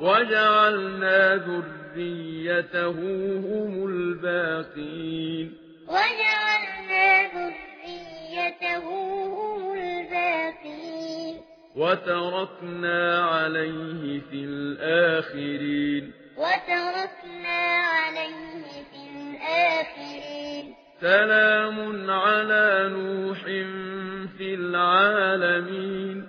وجعلنا ذريته هم الباقين وجعلنا ذريته هم الباقين وتركنا عليه في الآخرين وتركنا عليه في الآخرين سلام على نوح في العالمين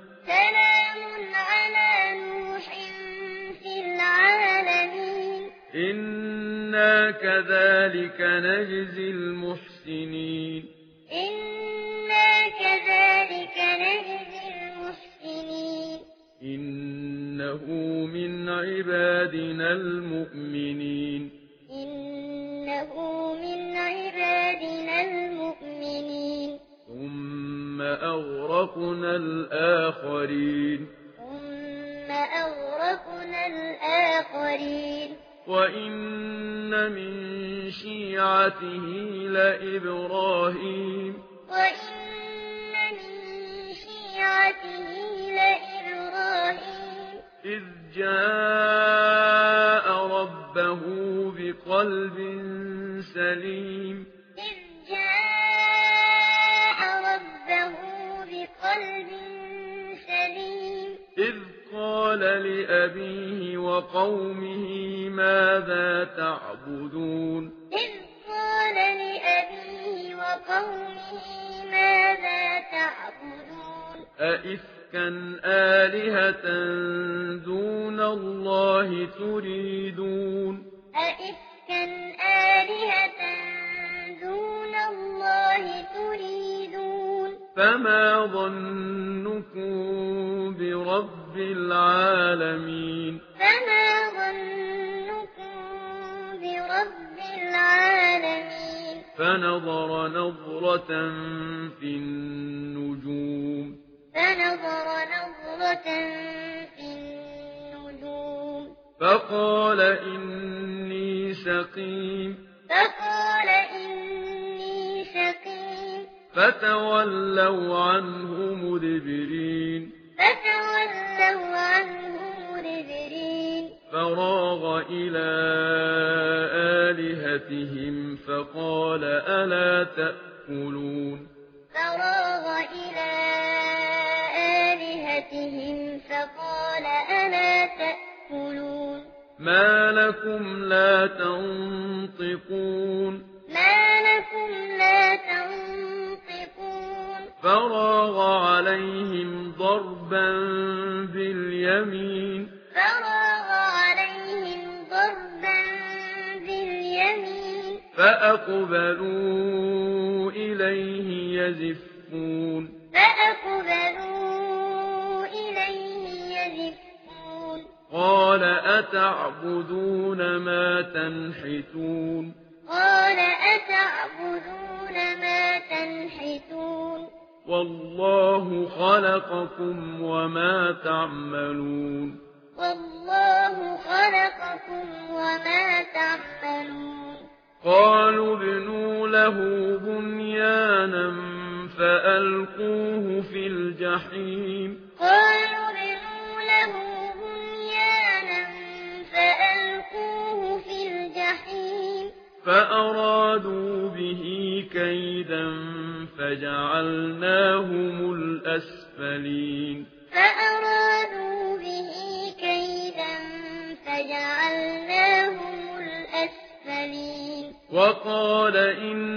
إنا كذلك نجزي المحسنين إنا كذلك نجزي المحسنين إنه من عبادنا المؤمنين إنه من عبادنا المؤمنين ثم أغرقنا الآخرين ثم أغرقنا الآخرين وَإِنَّ مِن شِيعَتِهِ لَإِبْرَاهِيمَ وَإِنَّ مِن شِيعَتِهِ لَإِبْرَاهِيمَ إِذْ جَاءَ رَبَّهُ بِقَلْبٍ سَلِيمٍ إِذْ جَاءَ رَبَّهُ بِقَلْبٍ إذ قال لأبيه وقومه ماذا تعبدون؟ إذ قال لأبيه وقومه ماذا تعبدون؟ أئفكا آلهة دون الله تريدون رب العالمين فما ظنكم برب العالمين۔ فنظر نظرة في النجوم۔ فنظر نظرة في النجوم۔ فقال إني سقيم۔ فقال إني سقيم۔ فتولوا عنه مدبرين۔ فتولوا عنه مدبرين فراغ إلى آلهتهم فقال ألا تأكلون؟ فراغ إلى آلهتهم فقال ألا تأكلون؟ ما لكم لا تنطقون ما لكم لا تنطقون؟ فأقبلوا إليه يزفون فأقبلوا إليه يزفون قال أتعبدون ما تنحتون قال أتعبدون ما تنحتون والله خلقكم وما تعملون والله خلقكم وما تعملون له بنيانا فألقوه في الجحيم. قالوا بنوا له بنيانا فألقوه في الجحيم. فأرادوا به كيدا فجعلناهم الأسفلين. فأرادوا به كيدا فجعلناهم الأسفلين. وقال إن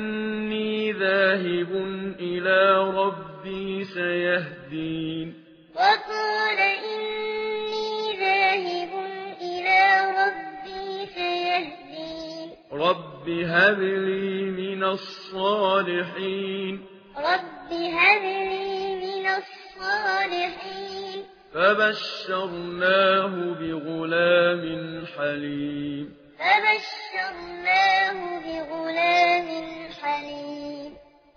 ذاهب إلى ربي سيهدين. وقال إني ذاهب إلى ربي سيهدين. رب هب لي من الصالحين. رب هب لي من الصالحين. فبشرناه بغلام حليم. فبشرناه بغلام